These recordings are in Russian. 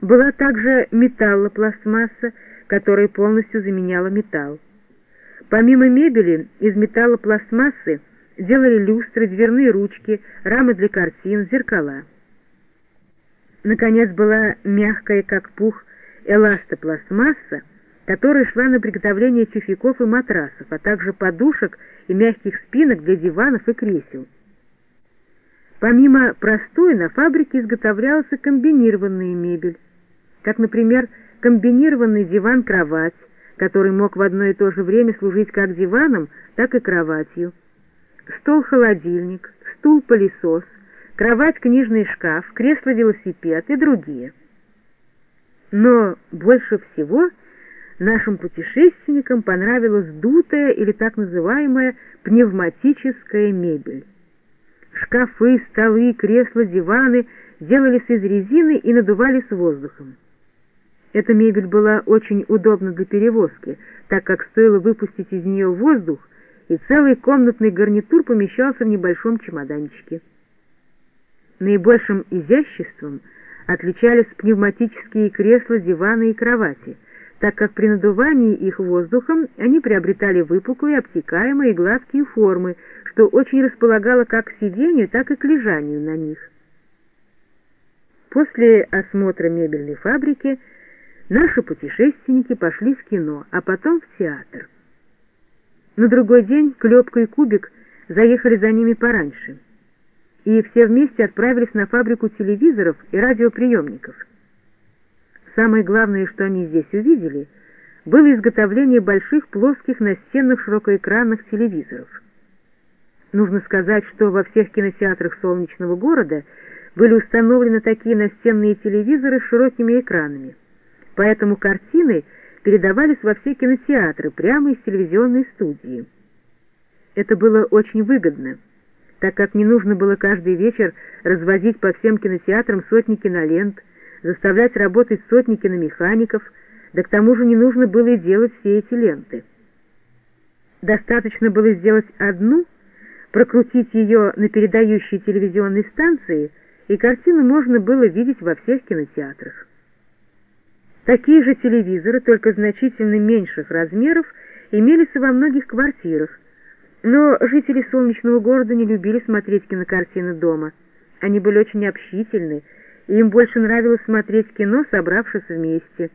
Была также металлопластмасса, которая полностью заменяла металл. Помимо мебели, из металлопластмассы делали люстры, дверные ручки, рамы для картин, зеркала. Наконец была мягкая, как пух, эластопластмасса, которая шла на приготовление тюфяков и матрасов, а также подушек и мягких спинок для диванов и кресел. Помимо простой, на фабрике изготовлялась комбинированная мебель, как, например, комбинированный диван-кровать, который мог в одно и то же время служить как диваном, так и кроватью, стол-холодильник, стул-пылесос, кровать-книжный шкаф, кресло-велосипед и другие. Но больше всего нашим путешественникам понравилась дутая или так называемая пневматическая мебель. Шкафы, столы, кресла, диваны делались из резины и надувались воздухом. Эта мебель была очень удобна для перевозки, так как стоило выпустить из нее воздух, и целый комнатный гарнитур помещался в небольшом чемоданчике. Наибольшим изяществом отличались пневматические кресла, диваны и кровати, так как при надувании их воздухом они приобретали выпуклые, обтекаемые и гладкие формы, что очень располагало как к сидению, так и к лежанию на них. После осмотра мебельной фабрики наши путешественники пошли в кино, а потом в театр. На другой день Клепка и Кубик заехали за ними пораньше, и все вместе отправились на фабрику телевизоров и радиоприемников. Самое главное, что они здесь увидели, было изготовление больших плоских настенных широкоэкранных телевизоров. Нужно сказать, что во всех кинотеатрах солнечного города были установлены такие настенные телевизоры с широкими экранами. Поэтому картины передавались во все кинотеатры прямо из телевизионной студии. Это было очень выгодно, так как не нужно было каждый вечер развозить по всем кинотеатрам сотни кинолент, заставлять работать сотни киномехаников, да к тому же не нужно было и делать все эти ленты. Достаточно было сделать одну – прокрутить ее на передающей телевизионной станции, и картину можно было видеть во всех кинотеатрах. Такие же телевизоры, только значительно меньших размеров, имелись во многих квартирах, но жители солнечного города не любили смотреть кинокартины дома. Они были очень общительны, и им больше нравилось смотреть кино, собравшись вместе.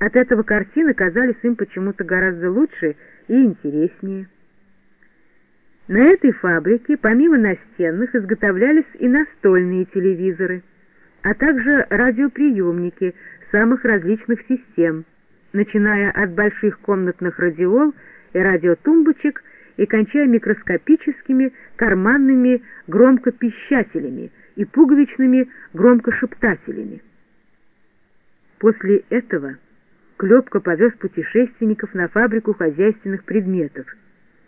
От этого картины казались им почему-то гораздо лучше и интереснее. На этой фабрике помимо настенных изготовлялись и настольные телевизоры, а также радиоприемники самых различных систем, начиная от больших комнатных радиол и радиотумбочек и кончая микроскопическими карманными громкопищателями и пуговичными громкошептателями. После этого Клепка повез путешественников на фабрику хозяйственных предметов –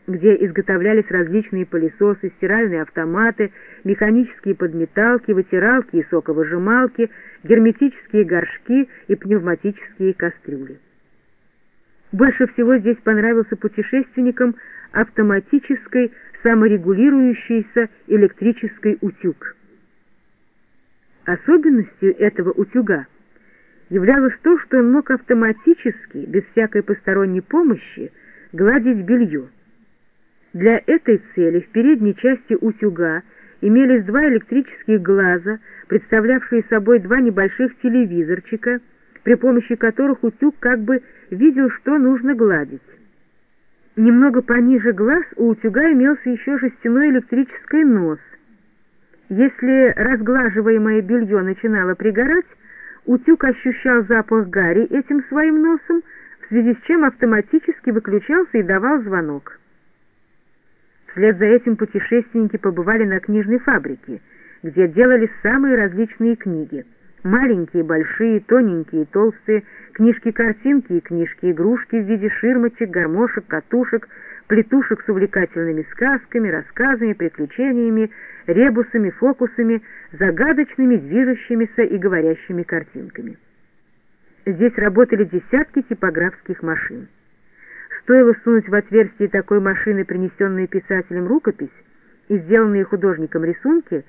где изготовлялись различные пылесосы, стиральные автоматы, механические подметалки, вытиралки и соковыжималки, герметические горшки и пневматические кастрюли. Больше всего здесь понравился путешественникам автоматической саморегулирующийся электрический утюг. Особенностью этого утюга являлось то, что он мог автоматически, без всякой посторонней помощи, гладить белье. Для этой цели в передней части утюга имелись два электрических глаза, представлявшие собой два небольших телевизорчика, при помощи которых утюг как бы видел, что нужно гладить. Немного пониже глаз у утюга имелся еще жестяной электрический нос. Если разглаживаемое белье начинало пригорать, утюг ощущал запах гари этим своим носом, в связи с чем автоматически выключался и давал звонок. Вслед за этим путешественники побывали на книжной фабрике, где делались самые различные книги. Маленькие, большие, тоненькие, толстые, книжки-картинки и книжки-игрушки в виде ширмочек, гармошек, катушек, плетушек с увлекательными сказками, рассказами, приключениями, ребусами, фокусами, загадочными, движущимися и говорящими картинками. Здесь работали десятки типографских машин. Стоило сунуть в отверстие такой машины принесенные писателем рукопись и сделанные художником рисунки,